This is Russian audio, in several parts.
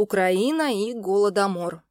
Украина и Голодомор.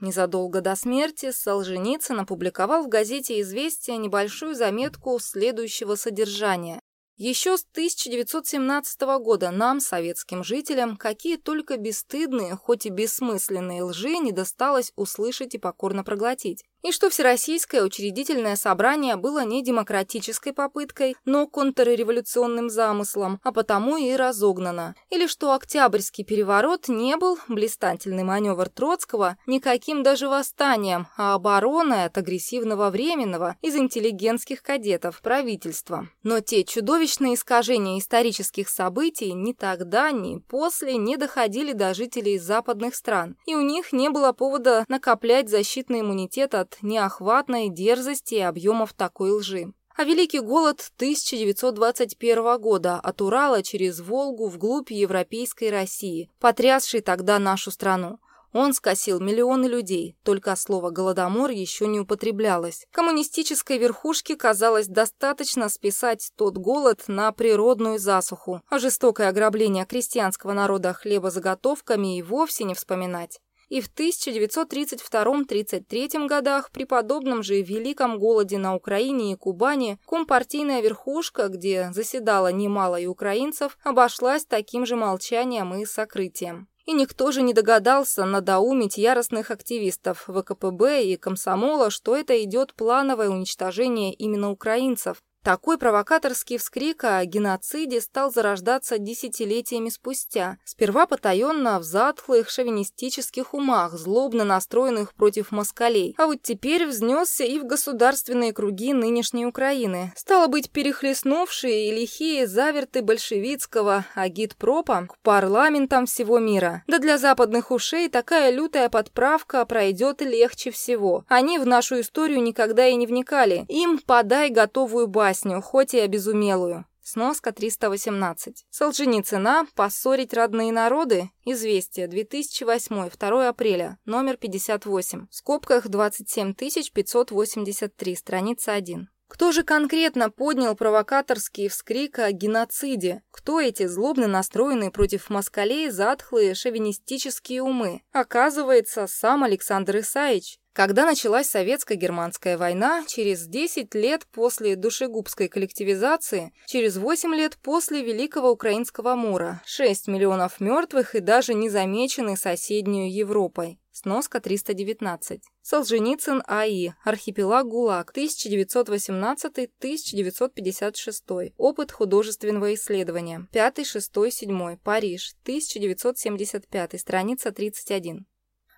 Незадолго до смерти Солженицын опубликовал в газете «Известия» небольшую заметку следующего содержания. Еще с 1917 года нам, советским жителям, какие только бесстыдные, хоть и бессмысленные лжи не досталось услышать и покорно проглотить и что Всероссийское учредительное собрание было не демократической попыткой, но контрреволюционным замыслом, а потому и разогнано, или что Октябрьский переворот не был блистательный маневр Троцкого никаким даже восстанием, а обороной от агрессивного временного из интеллигентских кадетов правительства. Но те чудовищные искажения исторических событий ни тогда, ни после не доходили до жителей западных стран, и у них не было повода накоплять защитный иммунитет от неохватной дерзости и объемов такой лжи. А Великий голод 1921 года от Урала через Волгу вглубь европейской России, потрясший тогда нашу страну. Он скосил миллионы людей, только слово «голодомор» еще не употреблялось. Коммунистической верхушке казалось достаточно списать тот голод на природную засуху, а жестокое ограбление крестьянского народа хлебозаготовками и вовсе не вспоминать и в 1932-33 годах при подобном же великом голоде на Украине и Кубани компартийная верхушка, где заседало немало и украинцев, обошлась таким же молчанием и сокрытием. И никто же не догадался надоумить яростных активистов ВКПБ и комсомола, что это идет плановое уничтожение именно украинцев, такой провокаторский вскрик о геноциде стал зарождаться десятилетиями спустя, сперва потаенно в затхлых шовинистических умах, злобно настроенных против москалей, а вот теперь взнесся и в государственные круги нынешней Украины. Стало быть, перехлестнувшие и лихие заверты большевистского агитпропа к парламентам всего мира. Да для западных ушей такая лютая подправка пройдет легче всего. Они в нашу историю никогда и не вникали. Им подай готовую басню басню, хоть и обезумелую. Сноска 318. Солженицына «Поссорить родные народы». Известие. 2008. 2 апреля. Номер 58. В скобках 27583. Страница 1. Кто же конкретно поднял провокаторский вскрик о геноциде? Кто эти злобно настроенные против москалей затхлые шовинистические умы? Оказывается, сам Александр Исаевич. Когда началась советско-германская война, через 10 лет после душегубской коллективизации, через 8 лет после Великого Украинского мора, 6 миллионов мертвых и даже не замечены соседнюю Европой. Сноска 319. Солженицын А.И. Архипелаг ГУЛАГ. 1918-1956. Опыт художественного исследования. 5, 6, 7. Париж. 1975. Страница 31.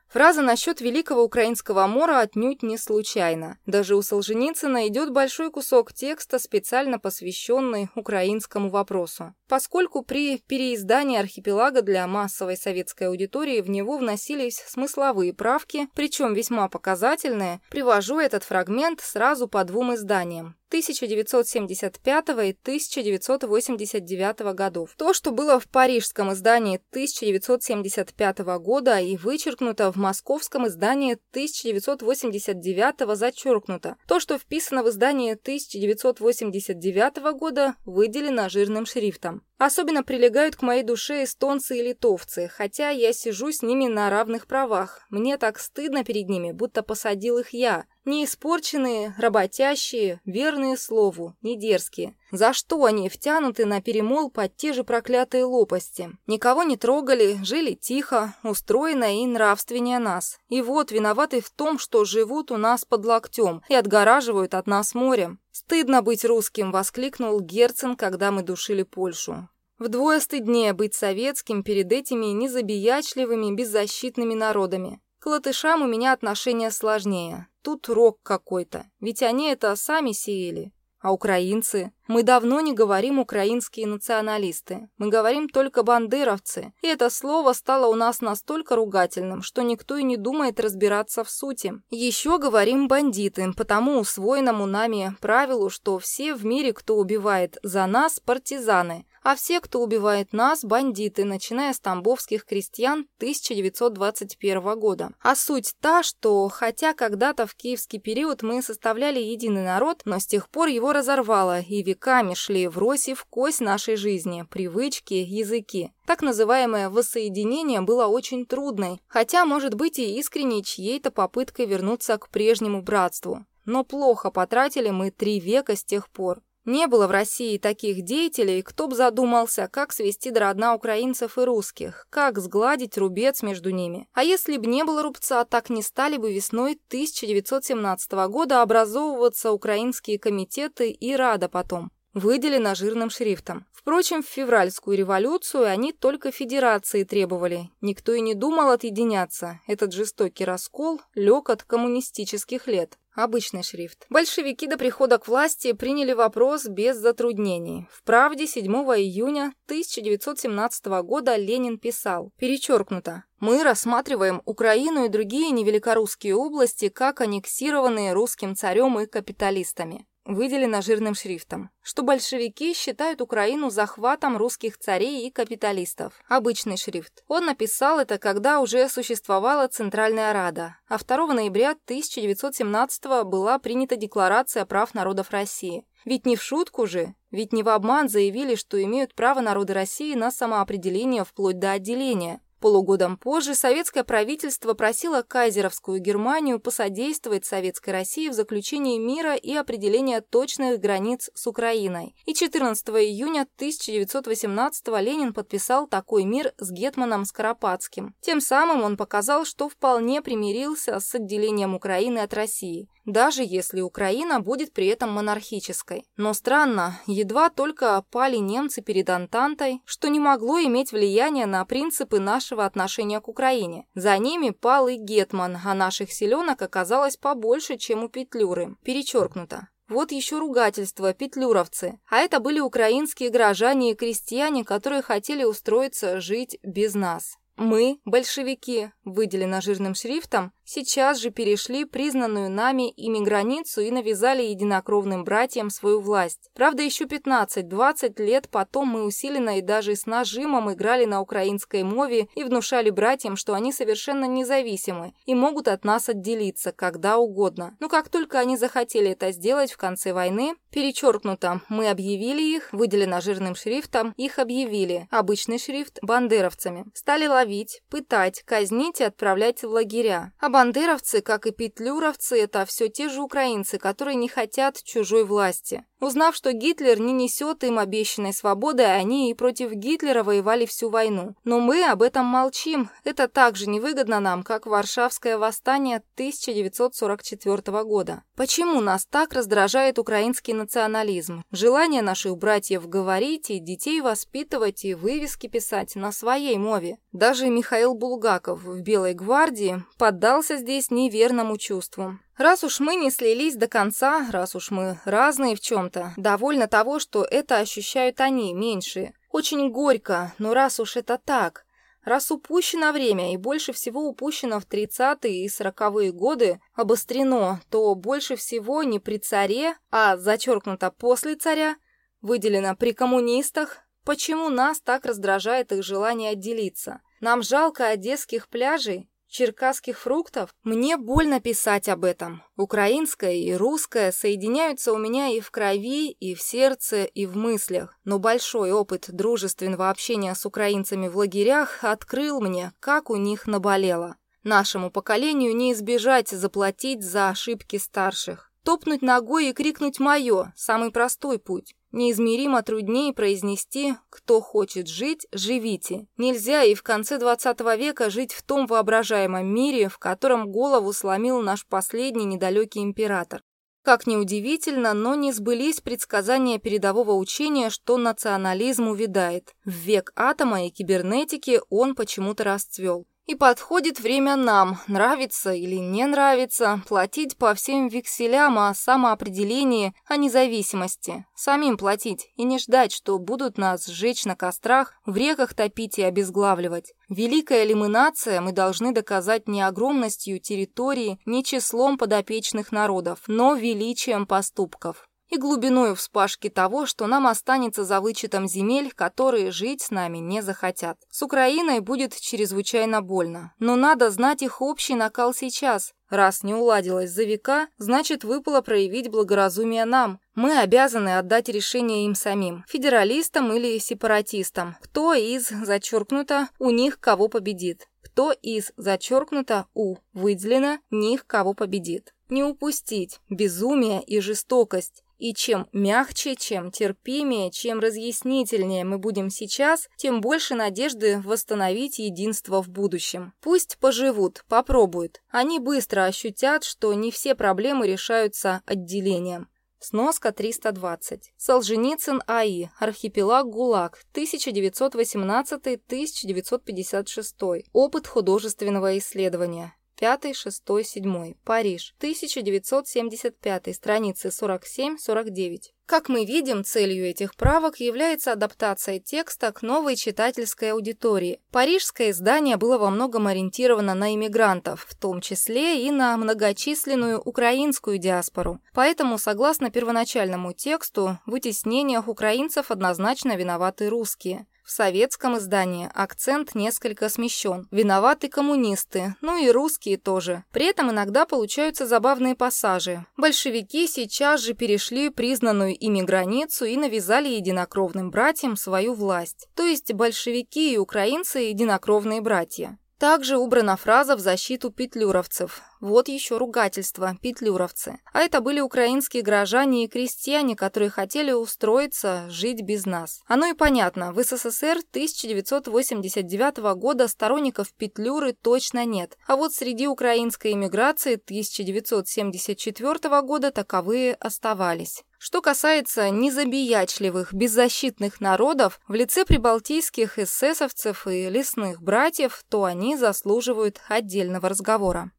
Фраза насчет Великого Украинского мора отнюдь не случайна. Даже у Солженицына идет большой кусок текста, специально посвященный украинскому вопросу. Поскольку при переиздании архипелага для массовой советской аудитории в него вносились смысловые правки, причем весьма показательные, привожу этот фрагмент сразу по двум изданиям. 1975 и 1989 годов. То, что было в парижском издании 1975 года и вычеркнуто в московском издании 1989 зачеркнуто. То, что вписано в издании 1989 года, выделено жирным шрифтом. Особенно прилегают к моей душе эстонцы и литовцы, хотя я сижу с ними на равных правах. Мне так стыдно перед ними, будто посадил их я. Не испорченные, работящие, верные слову, не дерзкие. За что они втянуты на перемол под те же проклятые лопасти? Никого не трогали, жили тихо, устроено и нравственнее нас. И вот виноваты в том, что живут у нас под локтем и отгораживают от нас морем. «Стыдно быть русским!» — воскликнул Герцен, когда мы душили Польшу. Вдвое стыднее быть советским перед этими незабиячливыми, беззащитными народами. К латышам у меня отношения сложнее. Тут рок какой-то, ведь они это сами сеяли. А украинцы? Мы давно не говорим украинские националисты. Мы говорим только бандеровцы. И это слово стало у нас настолько ругательным, что никто и не думает разбираться в сути. Еще говорим бандиты, потому усвоенному нами правилу, что все в мире, кто убивает за нас, партизаны, а все, кто убивает нас, бандиты, начиная с тамбовских крестьян 1921 года. А суть та, что хотя когда-то в киевский период мы составляли единый народ, но с тех пор его разорвало, и веками шли врозь и в кость нашей жизни, привычки, языки. Так называемое воссоединение было очень трудной, хотя, может быть, и искренней чьей-то попыткой вернуться к прежнему братству. Но плохо потратили мы три века с тех пор. Не было в России таких деятелей, кто бы задумался, как свести до родна украинцев и русских, как сгладить рубец между ними. А если бы не было рубца, так не стали бы весной 1917 года образовываться украинские комитеты и Рада потом выделено жирным шрифтом. Впрочем, в февральскую революцию они только федерации требовали. Никто и не думал отъединяться. Этот жестокий раскол лег от коммунистических лет. Обычный шрифт. Большевики до прихода к власти приняли вопрос без затруднений. В «Правде» 7 июня 1917 года Ленин писал, перечеркнуто, «Мы рассматриваем Украину и другие невеликорусские области как аннексированные русским царем и капиталистами выделено жирным шрифтом, что большевики считают Украину захватом русских царей и капиталистов. Обычный шрифт. Он написал это, когда уже существовала Центральная Рада, а 2 ноября 1917 была принята Декларация прав народов России. Ведь не в шутку же, ведь не в обман заявили, что имеют право народы России на самоопределение вплоть до отделения. Полугодом позже советское правительство просило кайзеровскую Германию посодействовать Советской России в заключении мира и определении точных границ с Украиной. И 14 июня 1918 Ленин подписал такой мир с Гетманом Скоропадским. Тем самым он показал, что вполне примирился с отделением Украины от России даже если Украина будет при этом монархической. Но странно, едва только пали немцы перед Антантой, что не могло иметь влияние на принципы нашего отношения к Украине. За ними пал и Гетман, а наших селенок оказалось побольше, чем у Петлюры. Перечеркнуто. Вот еще ругательство, петлюровцы. А это были украинские горожане и крестьяне, которые хотели устроиться жить без нас. Мы, большевики, выделено жирным шрифтом, сейчас же перешли признанную нами ими границу и навязали единокровным братьям свою власть. Правда, еще 15-20 лет потом мы усиленно и даже с нажимом играли на украинской мове и внушали братьям, что они совершенно независимы и могут от нас отделиться когда угодно. Но как только они захотели это сделать в конце войны, перечеркнуто, мы объявили их, выделено жирным шрифтом, их объявили, обычный шрифт, бандеровцами. Стали ловить, пытать, казнить и отправлять в лагеря. Бандеровцы, как и петлюровцы, это все те же украинцы, которые не хотят чужой власти. Узнав, что Гитлер не несет им обещанной свободы, они и против Гитлера воевали всю войну. Но мы об этом молчим. Это так же невыгодно нам, как Варшавское восстание 1944 года. Почему нас так раздражает украинский национализм? Желание наших братьев говорить и детей воспитывать и вывески писать на своей мове. Даже Михаил Булгаков в «Белой гвардии» поддался здесь неверному чувству. Раз уж мы не слились до конца, раз уж мы разные в чем-то, довольно того, что это ощущают они, меньшие. Очень горько, но раз уж это так, раз упущено время и больше всего упущено в 30-е и 40-е годы, обострено, то больше всего не при царе, а зачеркнуто после царя, выделено при коммунистах, почему нас так раздражает их желание отделиться. Нам жалко одесских пляжей, черкасских фруктов? Мне больно писать об этом. Украинское и русское соединяются у меня и в крови, и в сердце, и в мыслях. Но большой опыт дружественного общения с украинцами в лагерях открыл мне, как у них наболело. Нашему поколению не избежать заплатить за ошибки старших. Топнуть ногой и крикнуть «моё» – самый простой путь. Неизмеримо труднее произнести «кто хочет жить, живите». Нельзя и в конце 20 века жить в том воображаемом мире, в котором голову сломил наш последний недалекий император. Как ни удивительно, но не сбылись предсказания передового учения, что национализм увядает. В век атома и кибернетики он почему-то расцвел. И подходит время нам, нравится или не нравится, платить по всем векселям о самоопределении, о независимости. Самим платить и не ждать, что будут нас сжечь на кострах, в реках топить и обезглавливать. Великая ли мы нация, мы должны доказать не огромностью территории, не числом подопечных народов, но величием поступков. И глубиною вспашки того, что нам останется за вычетом земель, которые жить с нами не захотят. С Украиной будет чрезвычайно больно, но надо знать их общий накал сейчас. Раз не уладилось за века, значит выпало проявить благоразумие нам. Мы обязаны отдать решение им самим, федералистам или сепаратистам, кто из, зачеркнуто, у них кого победит. Кто из, зачеркнуто, у, выделено, них кого победит. Не упустить безумие и жестокость. И чем мягче, чем терпимее, чем разъяснительнее мы будем сейчас, тем больше надежды восстановить единство в будущем. Пусть поживут, попробуют. Они быстро ощутят, что не все проблемы решаются отделением. Сноска 320. Солженицын А.И. Архипелаг ГУЛАГ. 1918-1956. Опыт художественного исследования. 5, 6, 7. Париж. 1975. Страницы 47-49. Как мы видим, целью этих правок является адаптация текста к новой читательской аудитории. Парижское издание было во многом ориентировано на иммигрантов, в том числе и на многочисленную украинскую диаспору. Поэтому, согласно первоначальному тексту, в вытеснениях украинцев однозначно виноваты русские. В советском издании акцент несколько смещен. Виноваты коммунисты, ну и русские тоже. При этом иногда получаются забавные пассажи. Большевики сейчас же перешли признанную ими границу и навязали единокровным братьям свою власть. То есть большевики и украинцы – единокровные братья. Также убрана фраза в защиту петлюровцев. Вот еще ругательство, петлюровцы. А это были украинские горожане и крестьяне, которые хотели устроиться, жить без нас. Оно и понятно, в СССР 1989 года сторонников петлюры точно нет. А вот среди украинской эмиграции 1974 года таковые оставались. Что касается незабиячливых, беззащитных народов, в лице прибалтийских эсэсовцев и лесных братьев, то они заслуживают отдельного разговора.